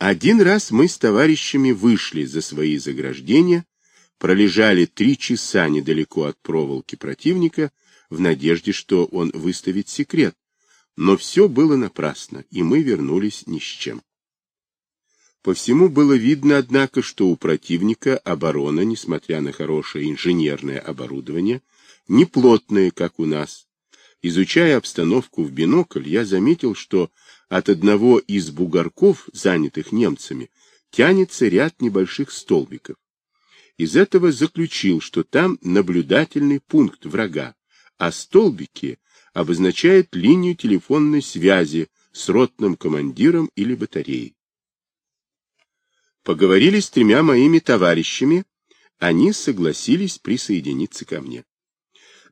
Один раз мы с товарищами вышли за свои заграждения, пролежали три часа недалеко от проволоки противника, в надежде, что он выставит секрет, но все было напрасно, и мы вернулись ни с чем. По всему было видно, однако, что у противника оборона, несмотря на хорошее инженерное оборудование, не плотная, как у нас. Изучая обстановку в бинокль, я заметил, что от одного из бугорков, занятых немцами, тянется ряд небольших столбиков. Из этого заключил, что там наблюдательный пункт врага, а столбики обозначают линию телефонной связи с ротным командиром или батареей. Поговорили с тремя моими товарищами, они согласились присоединиться ко мне.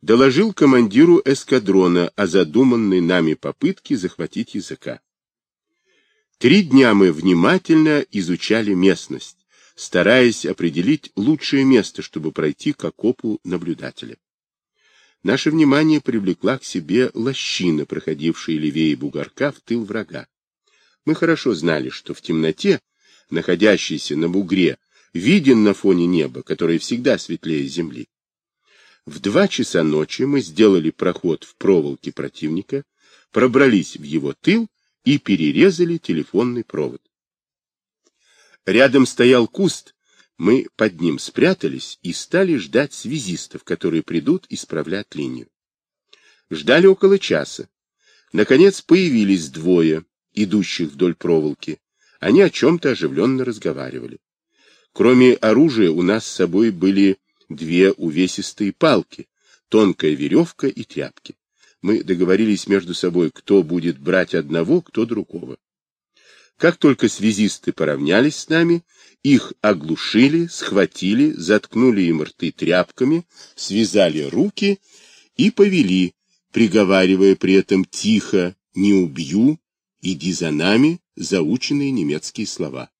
Доложил командиру эскадрона о задуманной нами попытке захватить языка. Три дня мы внимательно изучали местность, стараясь определить лучшее место, чтобы пройти к окопу наблюдателя. Наше внимание привлекла к себе лощина, проходившая левее бугорка в тыл врага. Мы хорошо знали, что в темноте находящийся на бугре, виден на фоне неба, которое всегда светлее земли. В два часа ночи мы сделали проход в проволоке противника, пробрались в его тыл и перерезали телефонный провод. Рядом стоял куст, мы под ним спрятались и стали ждать связистов, которые придут исправлять линию. Ждали около часа. Наконец появились двое, идущих вдоль проволоки. Они о чем-то оживленно разговаривали. Кроме оружия у нас с собой были две увесистые палки, тонкая веревка и тряпки. Мы договорились между собой, кто будет брать одного, кто другого. Как только связисты поравнялись с нами, их оглушили, схватили, заткнули им рты тряпками, связали руки и повели, приговаривая при этом тихо «не убью», «иди за нами», заученные немецкие слова.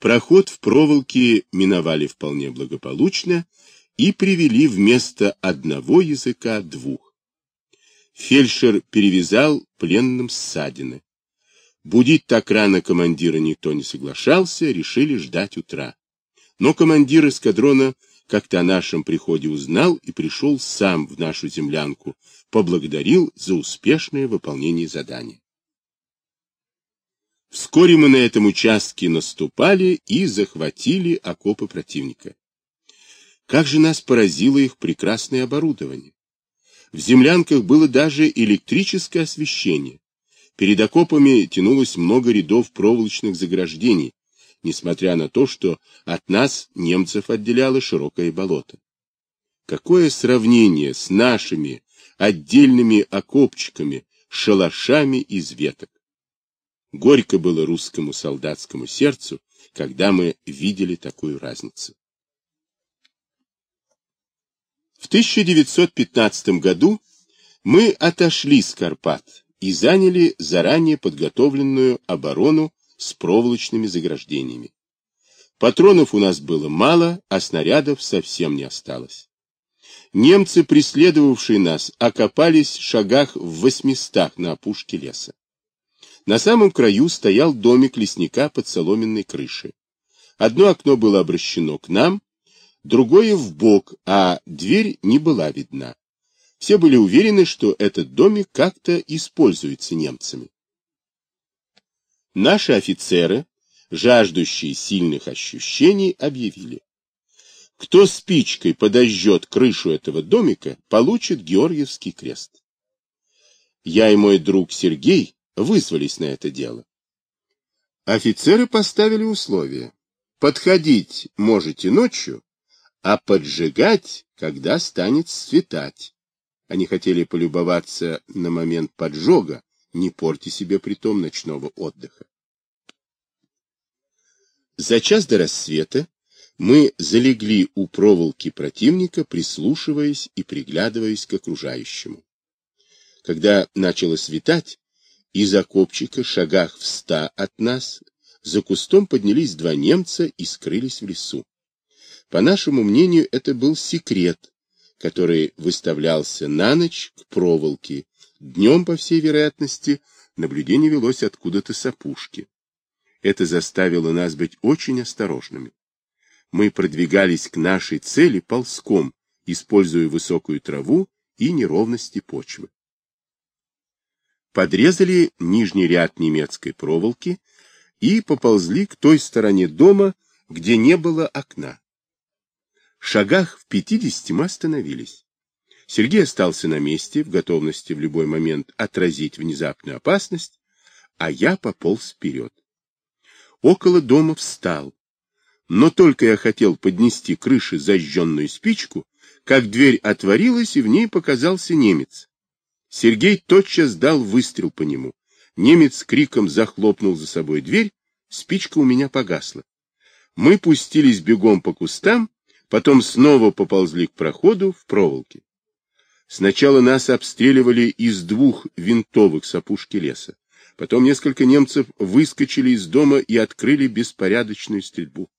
Проход в проволоке миновали вполне благополучно и привели вместо одного языка двух. Фельдшер перевязал пленным ссадины. Будить так рано командира никто не соглашался, решили ждать утра. Но командир эскадрона как-то о нашем приходе узнал и пришел сам в нашу землянку, поблагодарил за успешное выполнение задания. Вскоре мы на этом участке наступали и захватили окопы противника. Как же нас поразило их прекрасное оборудование. В землянках было даже электрическое освещение. Перед окопами тянулось много рядов проволочных заграждений, несмотря на то, что от нас немцев отделяло широкое болото. Какое сравнение с нашими отдельными окопчиками, шалашами из веток. Горько было русскому солдатскому сердцу, когда мы видели такую разницу. В 1915 году мы отошли с Карпат и заняли заранее подготовленную оборону с проволочными заграждениями. Патронов у нас было мало, а снарядов совсем не осталось. Немцы, преследовавшие нас, окопались в шагах в восьмистах на опушке леса. На самом краю стоял домик лесника под соломенной крышей. Одно окно было обращено к нам, другое в бок, а дверь не была видна. Все были уверены, что этот домик как-то используется немцами. Наши офицеры, жаждущие сильных ощущений, объявили. Кто спичкой подожжет крышу этого домика, получит Георгиевский крест. Я и мой друг Сергей вызвались на это дело. Офицеры поставили условия. Подходить можете ночью, а поджигать, когда станет светать. Они хотели полюбоваться на момент поджога, не порти себе притом ночного отдыха. За час до рассвета мы залегли у проволоки противника, прислушиваясь и приглядываясь к окружающему. Когда начало светать, из окопчика, шагах в ста от нас, за кустом поднялись два немца и скрылись в лесу. По нашему мнению, это был секрет, который выставлялся на ночь к проволоке. Днем, по всей вероятности, наблюдение велось откуда-то с опушки. Это заставило нас быть очень осторожными. Мы продвигались к нашей цели ползком, используя высокую траву и неровности почвы. Подрезали нижний ряд немецкой проволоки и поползли к той стороне дома, где не было окна. Шагах в пятидесяти мы остановились. Сергей остался на месте, в готовности в любой момент отразить внезапную опасность, а я пополз вперед. Около дома встал, но только я хотел поднести крыши зажженную спичку, как дверь отворилась, и в ней показался немец. Сергей тотчас дал выстрел по нему. Немец криком захлопнул за собой дверь, спичка у меня погасла. Мы пустились бегом по кустам, потом снова поползли к проходу в проволоке. Сначала нас обстреливали из двух винтовых с леса. Потом несколько немцев выскочили из дома и открыли беспорядочную стрельбу.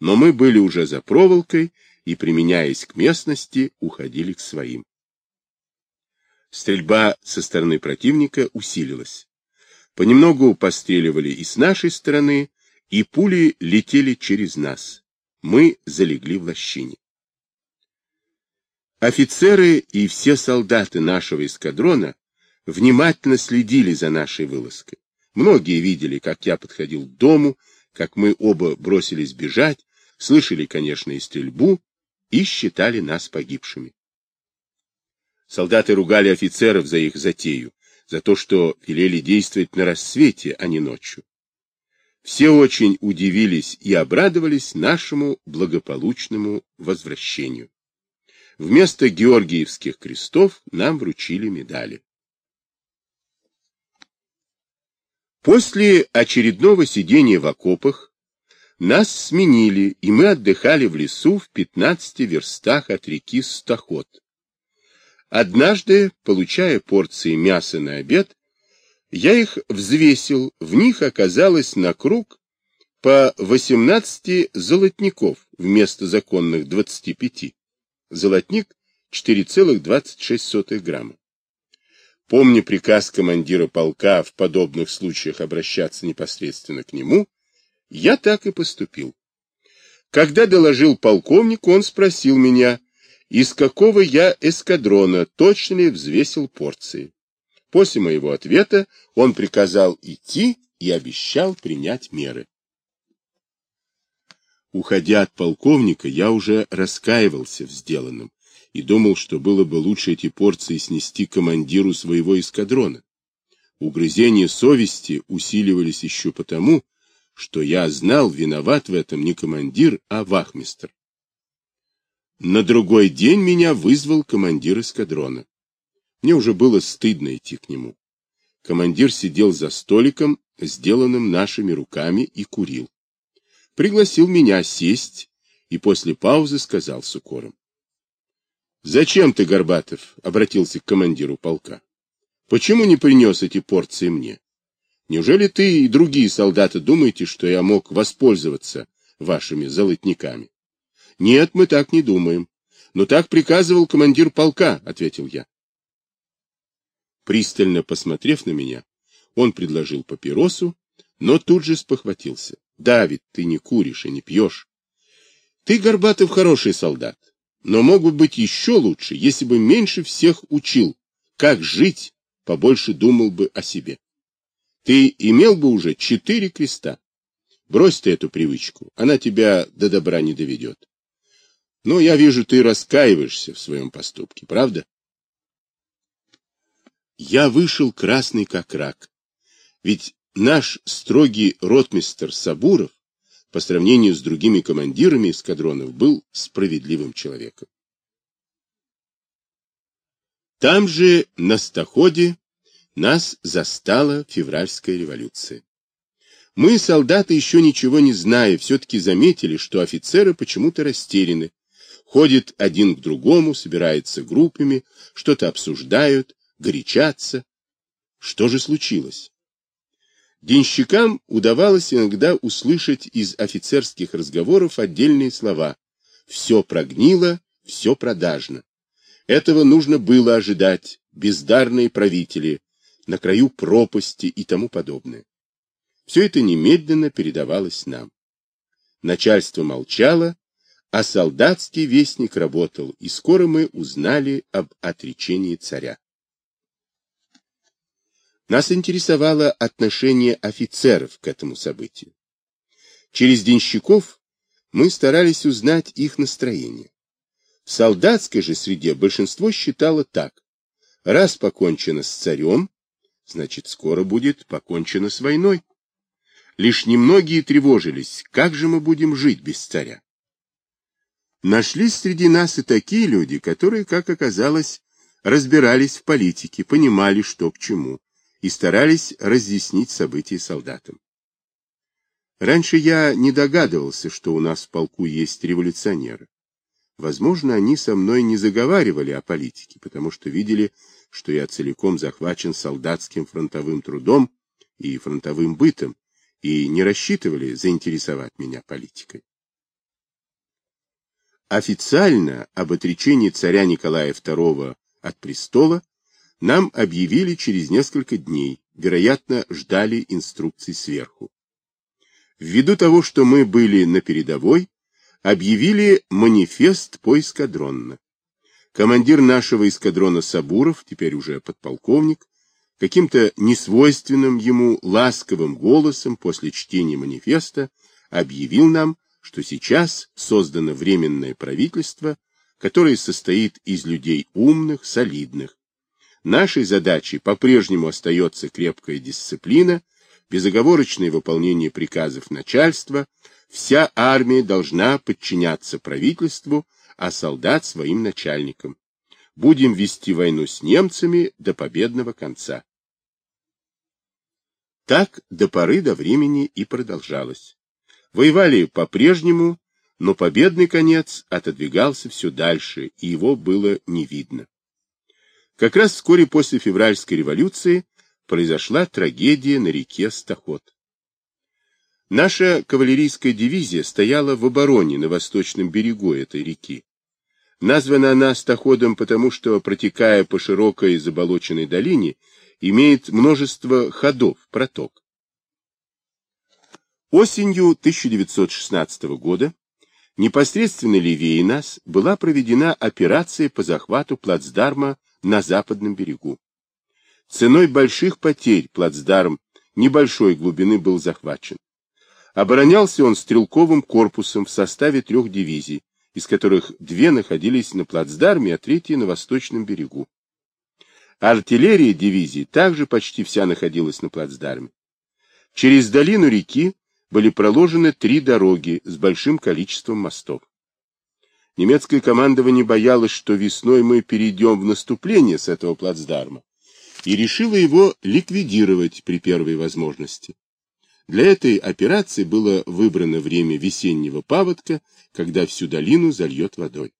Но мы были уже за проволокой и, применяясь к местности, уходили к своим. Стрельба со стороны противника усилилась. Понемногу постреливали и с нашей стороны, и пули летели через нас. Мы залегли в лощине. Офицеры и все солдаты нашего эскадрона внимательно следили за нашей вылазкой. Многие видели, как я подходил к дому, как мы оба бросились бежать, слышали, конечно, и стрельбу, и считали нас погибшими. Солдаты ругали офицеров за их затею, за то, что велели действовать на рассвете, а не ночью. Все очень удивились и обрадовались нашему благополучному возвращению. Вместо георгиевских крестов нам вручили медали. После очередного сидения в окопах нас сменили, и мы отдыхали в лесу в 15 верстах от реки Стоход. Однажды, получая порции мяса на обед, я их взвесил, в них оказалось на круг по 18 золотников вместо законных 25. Золотник 4,26 грамма. Помня приказ командира полка в подобных случаях обращаться непосредственно к нему, я так и поступил. Когда доложил полковнику, он спросил меня, из какого я эскадрона точно ли взвесил порции. После моего ответа он приказал идти и обещал принять меры. Уходя от полковника, я уже раскаивался в сделанном и думал, что было бы лучше эти порции снести командиру своего эскадрона. Угрызения совести усиливались еще потому, что я знал, виноват в этом не командир, а вахмистр. На другой день меня вызвал командир эскадрона. Мне уже было стыдно идти к нему. Командир сидел за столиком, сделанным нашими руками, и курил. Пригласил меня сесть и после паузы сказал с укором. — Зачем ты, Горбатов? — обратился к командиру полка. — Почему не принес эти порции мне? Неужели ты и другие солдаты думаете, что я мог воспользоваться вашими золотниками? Нет, мы так не думаем. Но так приказывал командир полка, ответил я. Пристально посмотрев на меня, он предложил папиросу, но тут же спохватился. Давид, ты не куришь и не пьешь. Ты, Горбатов, хороший солдат, но мог бы быть еще лучше, если бы меньше всех учил, как жить, побольше думал бы о себе. Ты имел бы уже четыре креста. Брось ты эту привычку, она тебя до добра не доведет. Но я вижу, ты раскаиваешься в своем поступке, правда? Я вышел красный как рак. Ведь наш строгий ротмистер Сабуров по сравнению с другими командирами эскадронов был справедливым человеком. Там же, на Стоходе, нас застала февральская революция. Мы, солдаты, еще ничего не зная, все-таки заметили, что офицеры почему-то растеряны, ходят один к другому, собираются группами, что-то обсуждают, горячатся. Что же случилось? Денщикам удавалось иногда услышать из офицерских разговоров отдельные слова «все прогнило, все продажно». Этого нужно было ожидать, бездарные правители, на краю пропасти и тому подобное. Все это немедленно передавалось нам. Начальство молчало, а солдатский вестник работал, и скоро мы узнали об отречении царя. Нас интересовало отношение офицеров к этому событию. Через денщиков мы старались узнать их настроение. В солдатской же среде большинство считало так. Раз покончено с царем, значит, скоро будет покончено с войной. Лишь немногие тревожились, как же мы будем жить без царя. Нашлись среди нас и такие люди, которые, как оказалось, разбирались в политике, понимали, что к чему, и старались разъяснить события солдатам. Раньше я не догадывался, что у нас в полку есть революционеры. Возможно, они со мной не заговаривали о политике, потому что видели, что я целиком захвачен солдатским фронтовым трудом и фронтовым бытом, и не рассчитывали заинтересовать меня политикой. Официально об отречении царя Николая II от престола нам объявили через несколько дней, вероятно, ждали инструкций сверху. Ввиду того, что мы были на передовой, объявили манифест поэскадронно. Командир нашего эскадрона Сабуров, теперь уже подполковник, каким-то несвойственным ему ласковым голосом после чтения манифеста объявил нам, что сейчас создано временное правительство, которое состоит из людей умных, солидных. Нашей задачей по-прежнему остается крепкая дисциплина, безоговорочное выполнение приказов начальства, вся армия должна подчиняться правительству, а солдат своим начальникам. Будем вести войну с немцами до победного конца. Так до поры до времени и продолжалось. Воевали по-прежнему, но победный конец отодвигался все дальше, и его было не видно. Как раз вскоре после февральской революции произошла трагедия на реке Стаход. Наша кавалерийская дивизия стояла в обороне на восточном берегу этой реки. Названа она Стаходом потому, что, протекая по широкой заболоченной долине, имеет множество ходов, проток. Осенью 1916 года непосредственно левее нас была проведена операция по захвату плацдарма на западном берегу. Ценой больших потерь плацдарм небольшой глубины был захвачен. Оборонялся он стрелковым корпусом в составе трех дивизий, из которых две находились на плацдарме, а третья на восточном берегу. Артиллерия дивизии также почти вся находилась на плацдарме. Через долину реки были проложены три дороги с большим количеством мостов. Немецкое командование боялось, что весной мы перейдем в наступление с этого плацдарма, и решило его ликвидировать при первой возможности. Для этой операции было выбрано время весеннего паводка, когда всю долину зальет водой.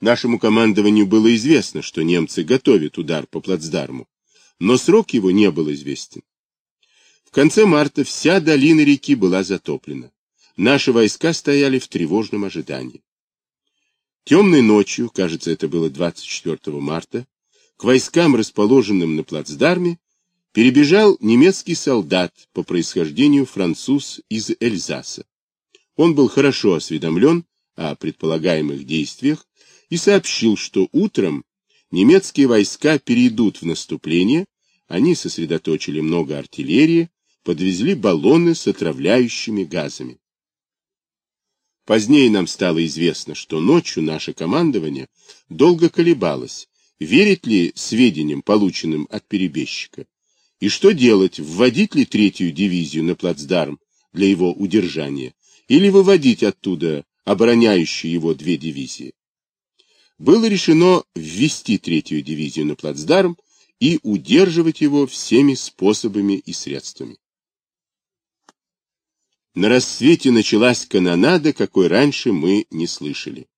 Нашему командованию было известно, что немцы готовят удар по плацдарму, но срок его не был известен. В конце марта вся долина реки была затоплена. Наши войска стояли в тревожном ожидании. Темной ночью, кажется, это было 24 марта, к войскам, расположенным на плацдарме, перебежал немецкий солдат по происхождению француз из Эльзаса. Он был хорошо осведомлен о предполагаемых действиях и сообщил, что утром немецкие войска перейдут в наступление, они сосредоточили много артиллерии, подвезли баллоны с отравляющими газами. Позднее нам стало известно, что ночью наше командование долго колебалось, верить ли сведениям, полученным от перебежчика, и что делать, вводить ли третью дивизию на плацдарм для его удержания, или выводить оттуда обороняющие его две дивизии. Было решено ввести третью дивизию на плацдарм и удерживать его всеми способами и средствами. На рассвете началась канонада, какой раньше мы не слышали.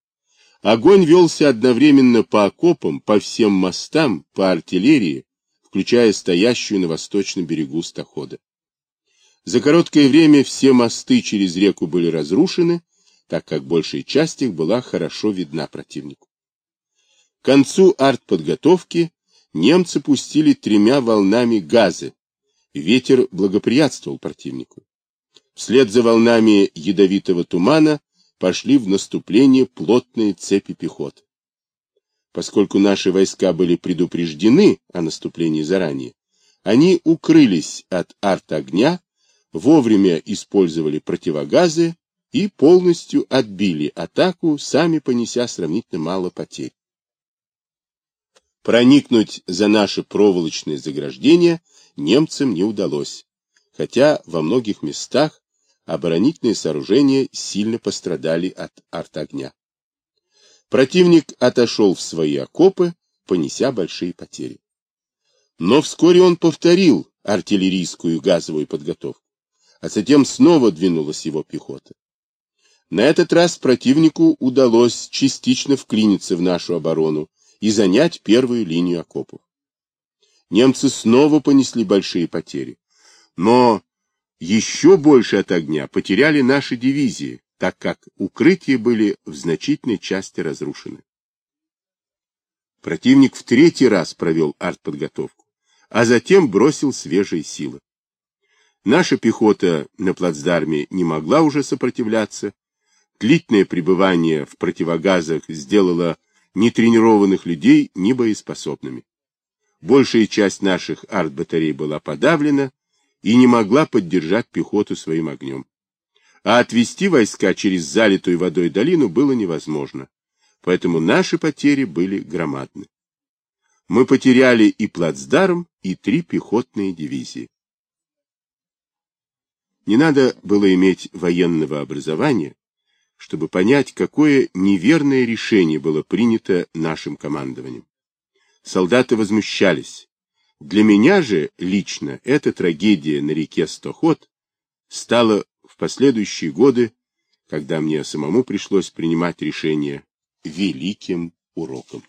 Огонь велся одновременно по окопам, по всем мостам, по артиллерии, включая стоящую на восточном берегу Стохода. За короткое время все мосты через реку были разрушены, так как большая часть их была хорошо видна противнику. К концу артподготовки немцы пустили тремя волнами газы, Ветер благоприятствовал противнику. Вслед за волнами ядовитого тумана пошли в наступление плотные цепи пехот. Поскольку наши войска были предупреждены о наступлении заранее, они укрылись от арт-огня, вовремя использовали противогазы и полностью отбили атаку, сами понеся сравнительно мало потерь. Проникнуть за наше проволочное заграждение немцам не удалось, хотя во многих местах оборонительные сооружения сильно пострадали от артогня. Противник отошел в свои окопы, понеся большие потери. Но вскоре он повторил артиллерийскую газовую подготовку, а затем снова двинулась его пехота. На этот раз противнику удалось частично вклиниться в нашу оборону и занять первую линию окопов. Немцы снова понесли большие потери, но еще больше от огня потеряли наши дивизии, так как укрытия были в значительной части разрушены. Противник в третий раз провел артподготовку, а затем бросил свежие силы. Наша пехота на плацдарме не могла уже сопротивляться, Длительное пребывание в противогазах сделало нетренированных людей небоеспособными. Большая часть наших артбатарей была подавлена и не могла поддержать пехоту своим огнем. А отвести войска через залитую водой долину было невозможно, поэтому наши потери были громадны. Мы потеряли и плацдарм, и три пехотные дивизии. Не надо было иметь военного образования, чтобы понять, какое неверное решение было принято нашим командованием. Солдаты возмущались. Для меня же лично эта трагедия на реке Стоход стала в последующие годы, когда мне самому пришлось принимать решение, великим уроком.